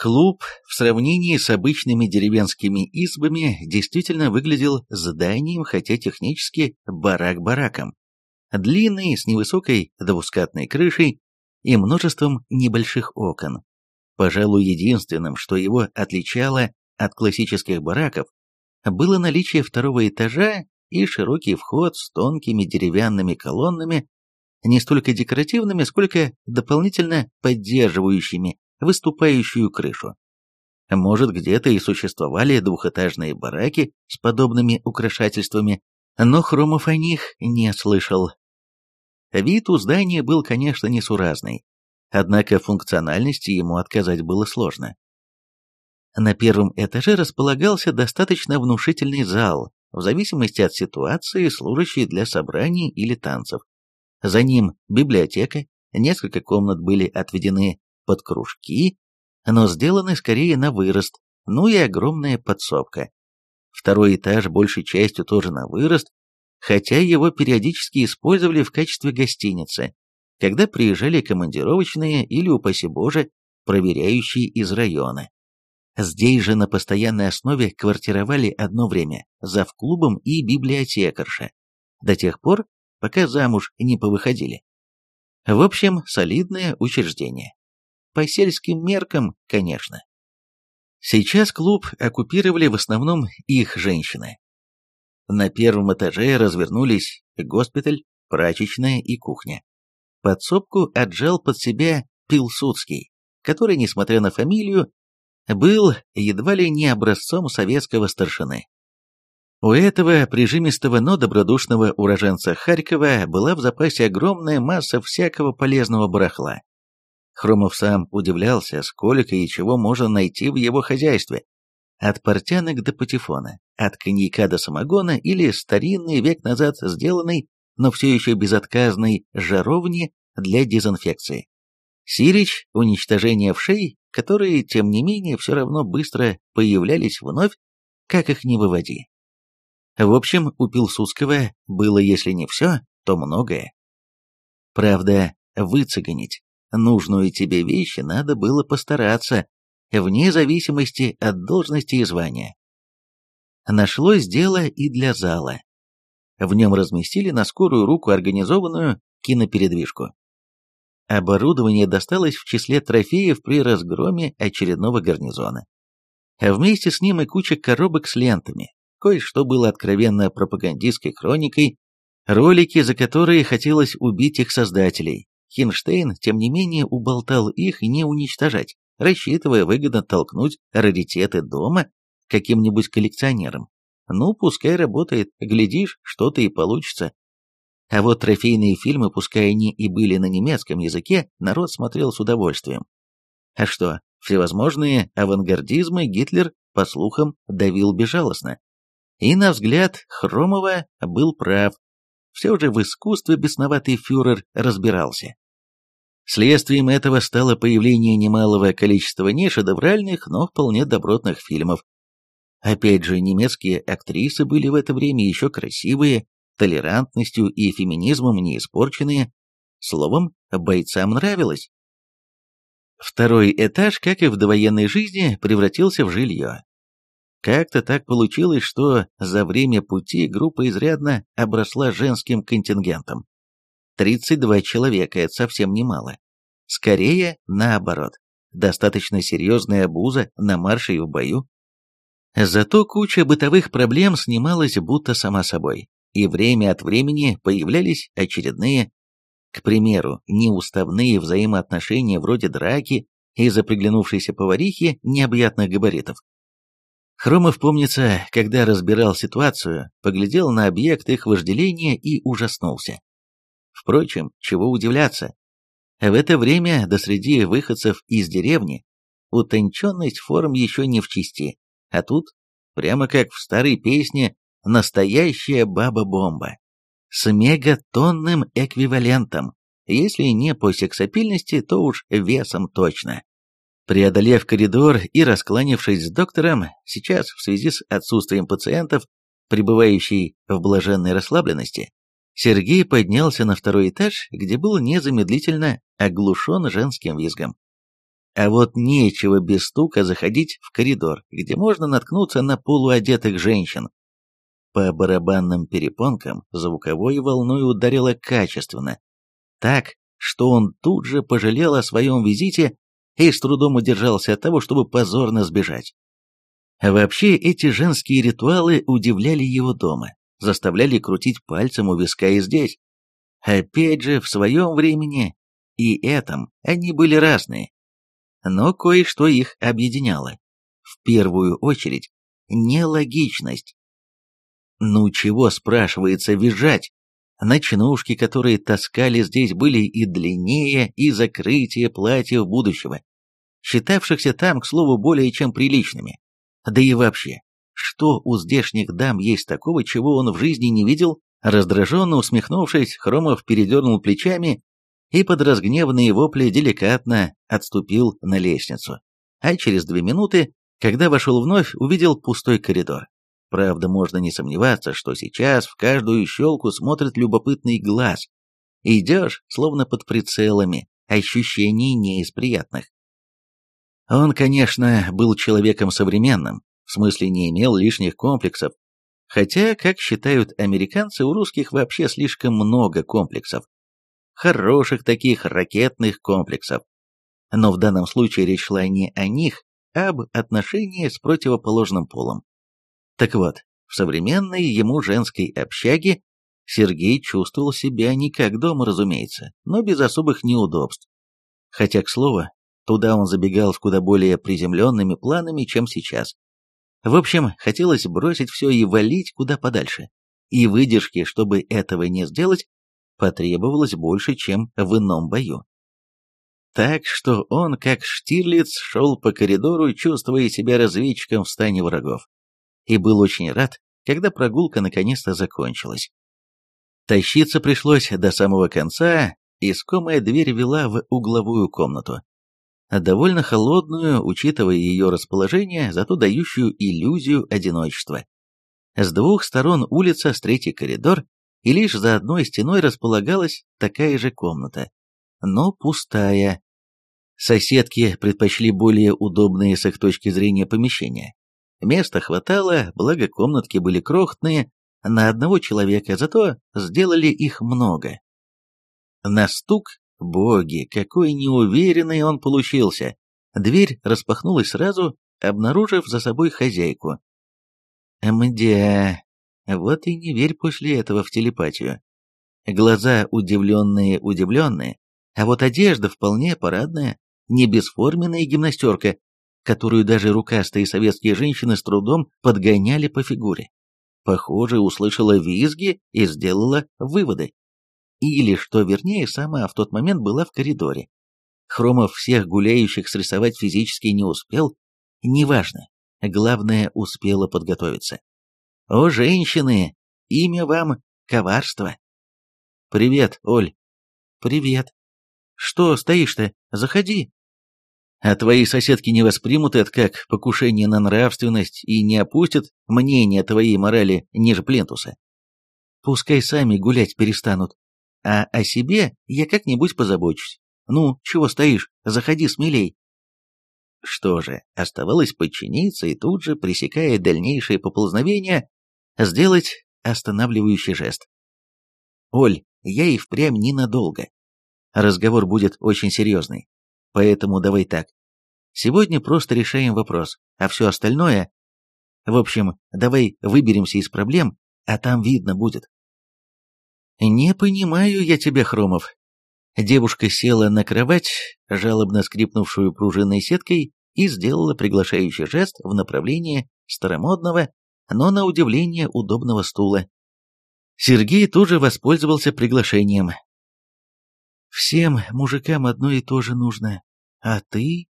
Клуб в сравнении с обычными деревенскими избами действительно выглядел зданием, хотя технически барак-бараком. Длинный, с невысокой двускатной крышей и множеством небольших окон. Пожалуй, единственным, что его отличало от классических бараков, было наличие второго этажа и широкий вход с тонкими деревянными колоннами, не столько декоративными, сколько дополнительно поддерживающими выступающую крышу. Может, где-то и существовали двухэтажные бараки с подобными украшательствами, но Хромов о них не слышал. Вид у здания был, конечно, несуразный, однако функциональности ему отказать было сложно. На первом этаже располагался достаточно внушительный зал, в зависимости от ситуации, служащий для собраний или танцев. За ним библиотека, несколько комнат были отведены под кружки, но сделаны скорее на вырост, ну и огромная подсобка. Второй этаж большей частью тоже на вырост, хотя его периодически использовали в качестве гостиницы, когда приезжали командировочные или, упаси боже, проверяющие из района. Здесь же на постоянной основе квартировали одно время завклубом и библиотекарша, до тех пор, пока замуж не повыходили. В общем, солидное учреждение по сельским меркам, конечно. Сейчас клуб оккупировали в основном их женщины. На первом этаже развернулись госпиталь, прачечная и кухня. Подсобку отжал под себя Пилсудский, который, несмотря на фамилию, был едва ли не образцом советского старшины. У этого прижимистого, но добродушного уроженца Харькова была в запасе огромная масса всякого полезного барахла, Хромов сам удивлялся, сколько и чего можно найти в его хозяйстве. От портянок до патефона, от коньяка до самогона или старинный век назад сделанный, но все еще безотказной жаровни для дезинфекции. Сирич – уничтожение вшей, которые, тем не менее, все равно быстро появлялись вновь, как их не выводи. В общем, у Пилсудского было, если не все, то многое. Правда, выцеганить Нужную тебе вещи надо было постараться, вне зависимости от должности и звания. Нашлось дело и для зала. В нем разместили на скорую руку организованную кинопередвижку. Оборудование досталось в числе трофеев при разгроме очередного гарнизона. А вместе с ним и куча коробок с лентами. Кое-что было откровенно пропагандистской хроникой, ролики, за которые хотелось убить их создателей, Хинштейн, тем не менее, уболтал их не уничтожать, рассчитывая выгодно толкнуть раритеты дома каким-нибудь коллекционерам. Ну, пускай работает, глядишь, что-то и получится. А вот трофейные фильмы, пускай они и были на немецком языке, народ смотрел с удовольствием. А что, всевозможные авангардизмы Гитлер, по слухам, давил безжалостно. И, на взгляд Хромова, был прав. Все же в искусстве бесноватый фюрер разбирался. Следствием этого стало появление немалого количества нешедевральных, но вполне добротных фильмов. Опять же, немецкие актрисы были в это время еще красивые, толерантностью и феминизмом не испорченные. Словом, бойцам нравилось. Второй этаж, как и в довоенной жизни, превратился в жилье. Как-то так получилось, что за время пути группа изрядно обросла женским контингентом. 32 человека, это совсем немало. Скорее, наоборот. Достаточно серьезная обуза на марше и в бою. Зато куча бытовых проблем снималась будто сама собой, и время от времени появлялись очередные, к примеру, неуставные взаимоотношения вроде драки из-за приглянувшейся поварихи необъятных габаритов. Хромов, помнится, когда разбирал ситуацию, поглядел на объект их вожделения и ужаснулся. Впрочем, чего удивляться. В это время до среди выходцев из деревни утонченность форм еще не в чести, а тут, прямо как в старой песне, настоящая баба-бомба с мегатонным эквивалентом, если не по сексапильности, то уж весом точно. Преодолев коридор и раскланившись с доктором, сейчас в связи с отсутствием пациентов, пребывающий в блаженной расслабленности, Сергей поднялся на второй этаж, где был незамедлительно оглушен женским визгом. А вот нечего без стука заходить в коридор, где можно наткнуться на полуодетых женщин. По барабанным перепонкам звуковой волной ударило качественно. Так, что он тут же пожалел о своем визите и с трудом удержался от того, чтобы позорно сбежать. Вообще, эти женские ритуалы удивляли его дома заставляли крутить пальцем у виска и здесь. Опять же, в своем времени и этом они были разные. Но кое-что их объединяло. В первую очередь, нелогичность. Ну чего, спрашивается, визжать? Ночнушки, которые таскали здесь, были и длиннее, и закрытие платьев будущего, считавшихся там, к слову, более чем приличными. Да и вообще, что у здешних дам есть такого, чего он в жизни не видел, раздраженно усмехнувшись, Хромов передернул плечами и под разгневанные вопли деликатно отступил на лестницу. А через две минуты, когда вошел вновь, увидел пустой коридор. Правда, можно не сомневаться, что сейчас в каждую щелку смотрит любопытный глаз. Идешь, словно под прицелами, ощущений не из приятных. Он, конечно, был человеком современным, в смысле не имел лишних комплексов. Хотя, как считают американцы, у русских вообще слишком много комплексов. Хороших таких ракетных комплексов. Но в данном случае речь шла не о них, а об отношении с противоположным полом. Так вот, в современной ему женской общаге Сергей чувствовал себя не как дома, разумеется, но без особых неудобств. Хотя, к слову, туда он забегал с куда более приземленными планами, чем сейчас. В общем, хотелось бросить все и валить куда подальше. И выдержки, чтобы этого не сделать, потребовалось больше, чем в ином бою. Так что он, как Штирлиц, шел по коридору, чувствуя себя разведчиком в стане врагов. И был очень рад, когда прогулка наконец-то закончилась. Тащиться пришлось до самого конца, искомая дверь вела в угловую комнату довольно холодную, учитывая ее расположение, зато дающую иллюзию одиночества. С двух сторон улица, с третий коридор, и лишь за одной стеной располагалась такая же комната, но пустая. Соседки предпочли более удобные с их точки зрения помещения. Места хватало, благо комнатки были крохотные, на одного человека, зато сделали их много. На стук Боги, какой неуверенный он получился! Дверь распахнулась сразу, обнаружив за собой хозяйку. Мдя, вот и не верь после этого в телепатию. Глаза удивленные-удивленные, а вот одежда вполне парадная, не бесформенная гимнастерка, которую даже рукастые советские женщины с трудом подгоняли по фигуре. Похоже, услышала визги и сделала выводы или, что вернее, Самоа в тот момент была в коридоре. Хромов всех гуляющих срисовать физически не успел, неважно, главное, успела подготовиться. «О, женщины, имя вам коварство!» «Привет, Оль!» «Привет!» «Что стоишь-то? Заходи!» «А твои соседки не воспримут это как покушение на нравственность и не опустят мнение твоей морали ниже плинтуса?» «Пускай сами гулять перестанут, а о себе я как-нибудь позабочусь. Ну, чего стоишь, заходи смелей. Что же, оставалось подчиниться и тут же, пресекая дальнейшее поползновение, сделать останавливающий жест. «Оль, я и впрямь ненадолго. Разговор будет очень серьезный. Поэтому давай так. Сегодня просто решаем вопрос, а все остальное... В общем, давай выберемся из проблем, а там видно будет». «Не понимаю я тебя, Хромов». Девушка села на кровать, жалобно скрипнувшую пружинной сеткой, и сделала приглашающий жест в направлении старомодного, но на удивление удобного стула. Сергей тоже воспользовался приглашением. «Всем мужикам одно и то же нужно. А ты?»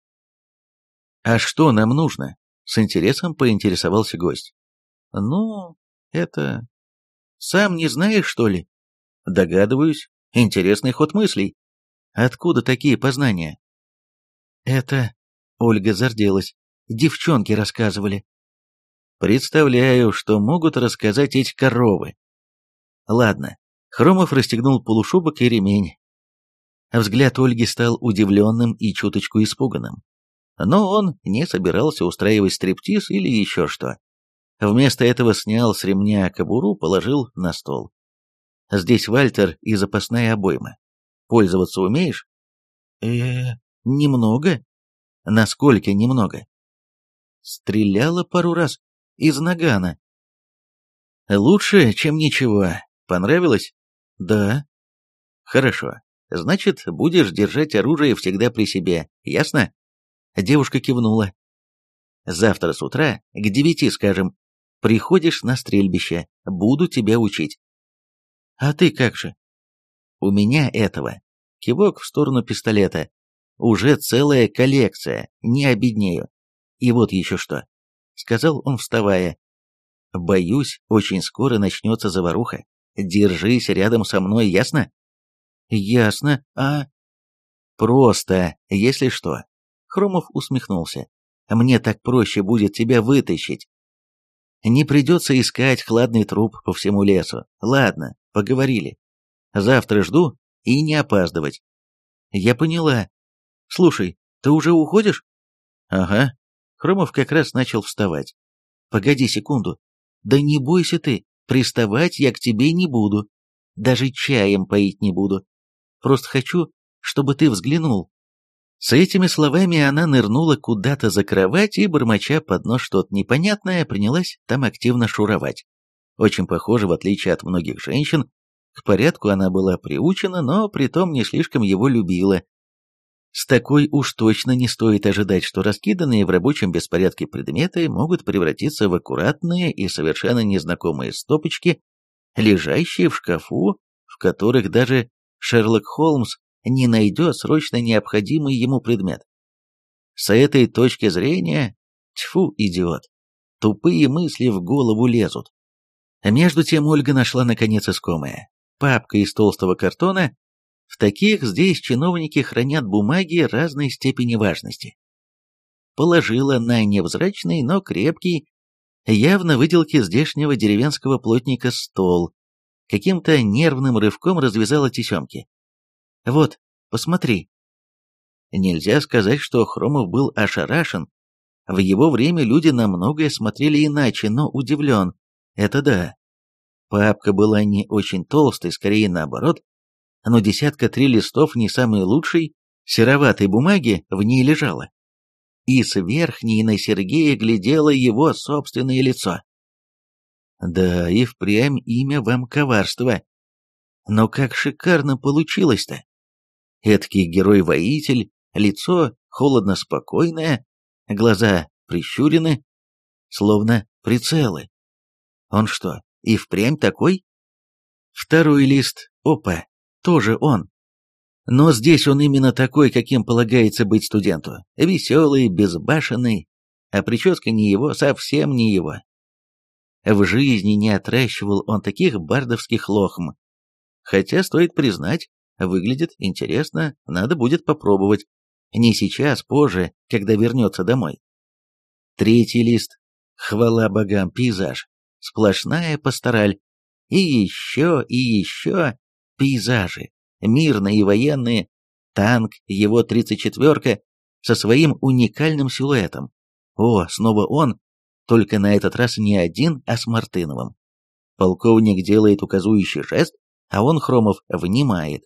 «А что нам нужно?» — с интересом поинтересовался гость. «Ну, это... Сам не знаешь, что ли?» Догадываюсь, интересный ход мыслей. Откуда такие познания? Это... Ольга зарделась. Девчонки рассказывали. Представляю, что могут рассказать эти коровы. Ладно. Хромов расстегнул полушубок и ремень. Взгляд Ольги стал удивленным и чуточку испуганным. Но он не собирался устраивать стриптиз или еще что. Вместо этого снял с ремня кобуру, положил на стол. Здесь Вальтер и запасная обойма. Пользоваться умеешь? э, -э немного. Насколько немного? Стреляла пару раз. Из нагана. Лучше, чем ничего. Понравилось? Да. Хорошо. Значит, будешь держать оружие всегда при себе, ясно? Девушка кивнула. Завтра с утра, к девяти, скажем, приходишь на стрельбище, буду тебя учить. А ты как же? У меня этого. Кивок в сторону пистолета. Уже целая коллекция, не обеднею. И вот еще что. Сказал он, вставая. Боюсь, очень скоро начнется заваруха. Держись рядом со мной, ясно? Ясно, а... Просто, если что. Хромов усмехнулся. Мне так проще будет тебя вытащить. Не придется искать хладный труп по всему лесу. Ладно, Поговорили. Завтра жду и не опаздывать. Я поняла. Слушай, ты уже уходишь? Ага. Хромов как раз начал вставать. Погоди секунду. Да не бойся ты, приставать я к тебе не буду. Даже чаем поить не буду. Просто хочу, чтобы ты взглянул. С этими словами она нырнула куда-то за кровать и, бормоча под нос что-то непонятное, принялась там активно шуровать очень похоже, в отличие от многих женщин, к порядку она была приучена, но притом не слишком его любила. С такой уж точно не стоит ожидать, что раскиданные в рабочем беспорядке предметы могут превратиться в аккуратные и совершенно незнакомые стопочки, лежащие в шкафу, в которых даже Шерлок Холмс не найдет срочно необходимый ему предмет. С этой точки зрения, тьфу, идиот, тупые мысли в голову лезут. Между тем Ольга нашла наконец искомое. Папка из толстого картона. В таких здесь чиновники хранят бумаги разной степени важности. Положила на невзрачный, но крепкий, явно выделки здешнего деревенского плотника стол. Каким-то нервным рывком развязала тесемки. «Вот, посмотри». Нельзя сказать, что Хромов был ошарашен. В его время люди на многое смотрели иначе, но удивлен, это да. Папка была не очень толстой, скорее наоборот. Но десятка три листов не самой лучшей, сероватой бумаги в ней лежала. И с верхней на Сергея глядело его собственное лицо. Да, и впрямь имя вам коварство. Но как шикарно получилось-то! Эдкий герой-воитель, лицо холодно-спокойное, глаза прищурены, словно прицелы. Он что, и впрямь такой? Второй лист, опа, тоже он. Но здесь он именно такой, каким полагается быть студенту. Веселый, безбашенный, а прическа не его, совсем не его. В жизни не отращивал он таких бардовских лохм. Хотя, стоит признать, выглядит интересно, надо будет попробовать. Не сейчас, позже, когда вернется домой. Третий лист. Хвала богам, пейзаж сплошная пастораль. И еще, и еще пейзажи, мирные и военные, танк, его 34-ка, со своим уникальным силуэтом. О, снова он, только на этот раз не один, а с Мартыновым. Полковник делает указующий жест, а он, Хромов, внимает.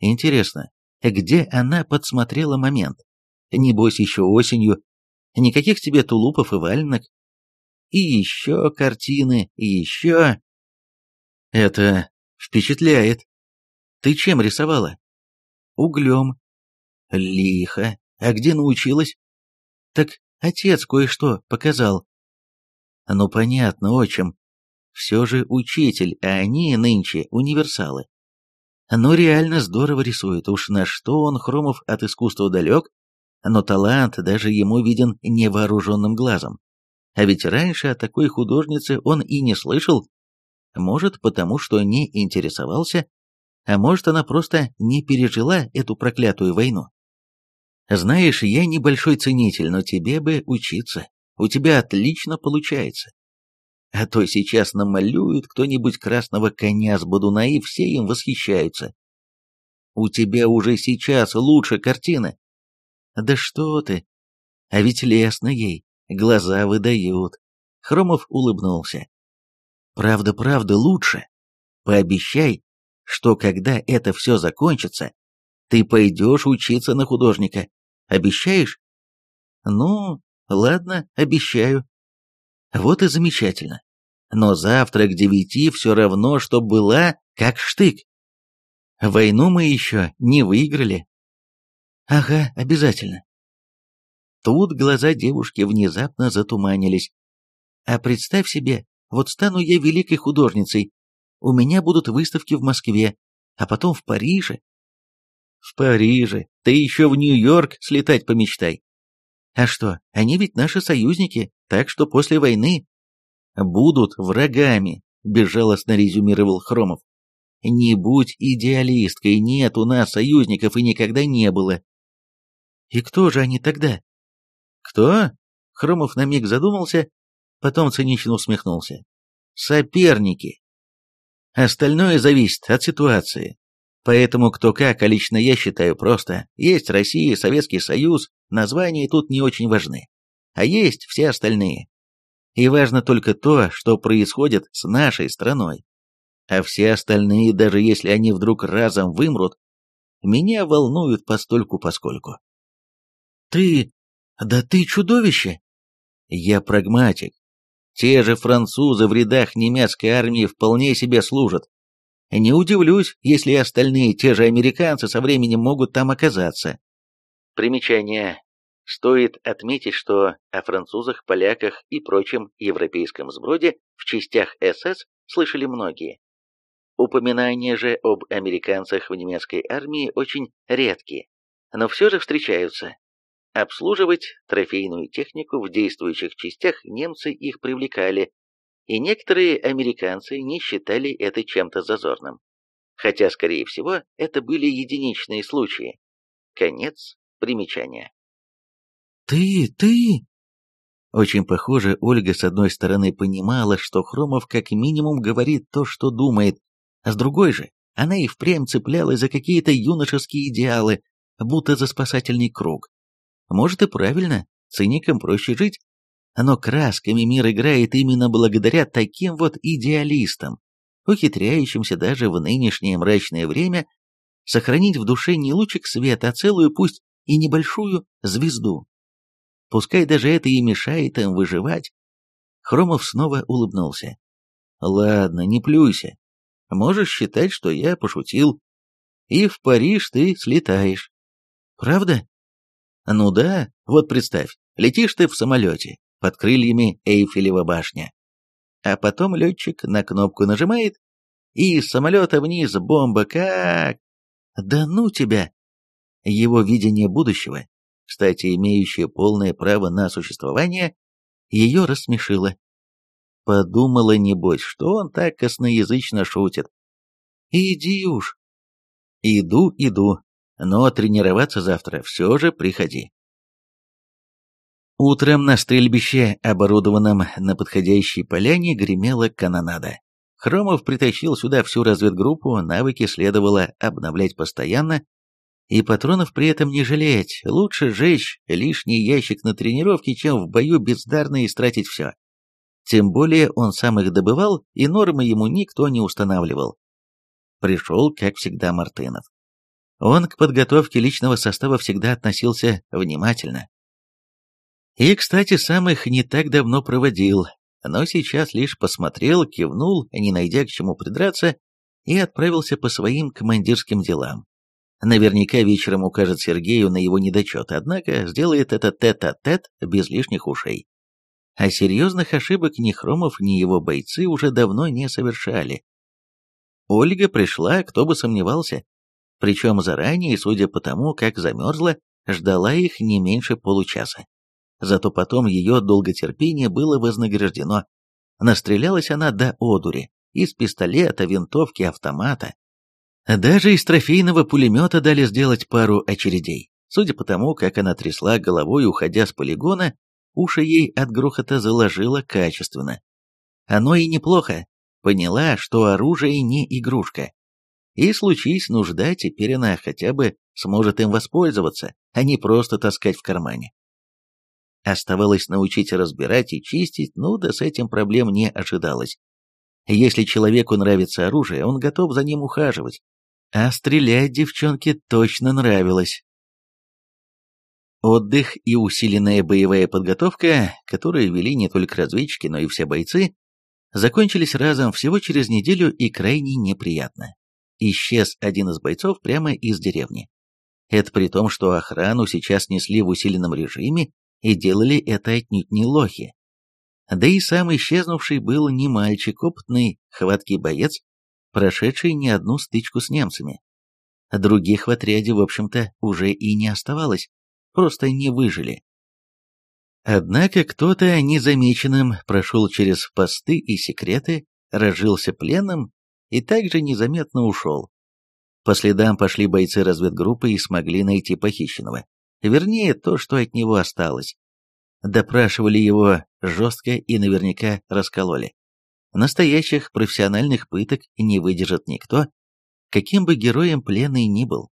Интересно, где она подсмотрела момент? Небось, еще осенью. Никаких тебе тулупов и валенок, и еще картины, и еще...» «Это впечатляет. Ты чем рисовала?» «Углем». «Лихо. А где научилась?» «Так отец кое-что показал». «Ну, понятно, отчим. Все же учитель, а они нынче универсалы». Но реально здорово рисует, уж на что он, Хромов, от искусства далек, но талант даже ему виден невооруженным глазом. А ведь раньше о такой художнице он и не слышал. Может, потому что не интересовался, а может, она просто не пережила эту проклятую войну. Знаешь, я небольшой ценитель, но тебе бы учиться. У тебя отлично получается. А то сейчас намалюют кто-нибудь красного коня с бодуна, и все им восхищаются. У тебя уже сейчас лучше картины. Да что ты! А ведь лестно ей. Глаза выдают. Хромов улыбнулся. Правда-правда лучше. Пообещай, что когда это все закончится, ты пойдешь учиться на художника. Обещаешь? Ну, ладно, обещаю. Вот и замечательно. Но завтра к девяти все равно, что была, как штык. Войну мы еще не выиграли. Ага, обязательно. Тут глаза девушки внезапно затуманились. А представь себе, вот стану я великой художницей. У меня будут выставки в Москве, а потом в Париже. В Париже? Ты еще в Нью-Йорк слетать помечтай. А что, они ведь наши союзники, так что после войны... Будут врагами, безжалостно резюмировал Хромов. Не будь идеалисткой, нет у нас союзников и никогда не было. И кто же они тогда? «Кто?» Хромов на миг задумался, потом цинично усмехнулся. «Соперники. Остальное зависит от ситуации. Поэтому кто как, а лично я считаю просто, есть Россия, Советский Союз, названия тут не очень важны. А есть все остальные. И важно только то, что происходит с нашей страной. А все остальные, даже если они вдруг разом вымрут, меня волнуют постольку-поскольку. «Ты да ты чудовище! Я прагматик. Те же французы в рядах немецкой армии вполне себе служат. Не удивлюсь, если остальные те же американцы со временем могут там оказаться. Примечание. Стоит отметить, что о французах, поляках и прочем европейском сброде в частях СС слышали многие. Упоминания же об американцах в немецкой армии очень редкие, но все же встречаются. Обслуживать трофейную технику в действующих частях немцы их привлекали, и некоторые американцы не считали это чем-то зазорным. Хотя, скорее всего, это были единичные случаи. Конец примечания. «Ты, ты!» Очень похоже, Ольга с одной стороны понимала, что Хромов как минимум говорит то, что думает, а с другой же она и впрямь цеплялась за какие-то юношеские идеалы, будто за спасательный круг. Может и правильно, циникам проще жить. но красками мир играет именно благодаря таким вот идеалистам, ухитряющимся даже в нынешнее мрачное время сохранить в душе не лучик света, а целую, пусть и небольшую, звезду. Пускай даже это и мешает им выживать. Хромов снова улыбнулся. «Ладно, не плюйся. Можешь считать, что я пошутил. И в Париж ты слетаешь». «Правда?» Ну да, вот представь, летишь ты в самолете, под крыльями Эйфелева башня. А потом летчик на кнопку нажимает, и из самолета вниз бомба как... Да ну тебя! Его видение будущего, кстати, имеющее полное право на существование, ее рассмешило. Подумала, небось, что он так косноязычно шутит. «Иди уж!» «Иду, иду», но тренироваться завтра все же приходи. Утром на стрельбище, оборудованном на подходящей поляне, гремела канонада. Хромов притащил сюда всю разведгруппу, навыки следовало обновлять постоянно, и патронов при этом не жалеть. Лучше жечь лишний ящик на тренировке, чем в бою бездарно истратить все. Тем более он сам их добывал, и нормы ему никто не устанавливал. Пришел, как всегда, Мартынов. Он к подготовке личного состава всегда относился внимательно. И, кстати, сам их не так давно проводил, но сейчас лишь посмотрел, кивнул, не найдя к чему придраться, и отправился по своим командирским делам. Наверняка вечером укажет Сергею на его недочет, однако сделает это тет-а-тет -тет без лишних ушей. А серьезных ошибок ни Хромов, ни его бойцы уже давно не совершали. Ольга пришла, кто бы сомневался, причем заранее, судя по тому, как замерзла, ждала их не меньше получаса. Зато потом ее долготерпение было вознаграждено. Настрелялась она до одури, из пистолета, винтовки, автомата. Даже из трофейного пулемета дали сделать пару очередей. Судя по тому, как она трясла головой, уходя с полигона, уши ей от грохота заложило качественно. Оно и неплохо. Поняла, что оружие не игрушка. И случись нужда, теперь она хотя бы сможет им воспользоваться, а не просто таскать в кармане. Оставалось научить разбирать и чистить, ну да с этим проблем не ожидалось. Если человеку нравится оружие, он готов за ним ухаживать. А стрелять девчонке точно нравилось. Отдых и усиленная боевая подготовка, которые вели не только разведчики, но и все бойцы, закончились разом всего через неделю и крайне неприятно исчез один из бойцов прямо из деревни. Это при том, что охрану сейчас несли в усиленном режиме и делали это отнюдь не лохи. Да и сам исчезнувший был не мальчик, опытный, хваткий боец, прошедший не одну стычку с немцами. Других в отряде, в общем-то, уже и не оставалось, просто не выжили. Однако кто-то незамеченным прошел через посты и секреты, разжился пленным и также незаметно ушел. По следам пошли бойцы разведгруппы и смогли найти похищенного. Вернее, то, что от него осталось. Допрашивали его жестко и наверняка раскололи. Настоящих профессиональных пыток не выдержит никто, каким бы героем пленный ни был.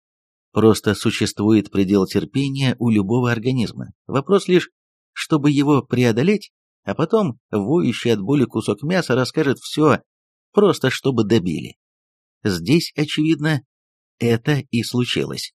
Просто существует предел терпения у любого организма. Вопрос лишь, чтобы его преодолеть, а потом воющий от боли кусок мяса расскажет все просто чтобы добили. Здесь, очевидно, это и случилось.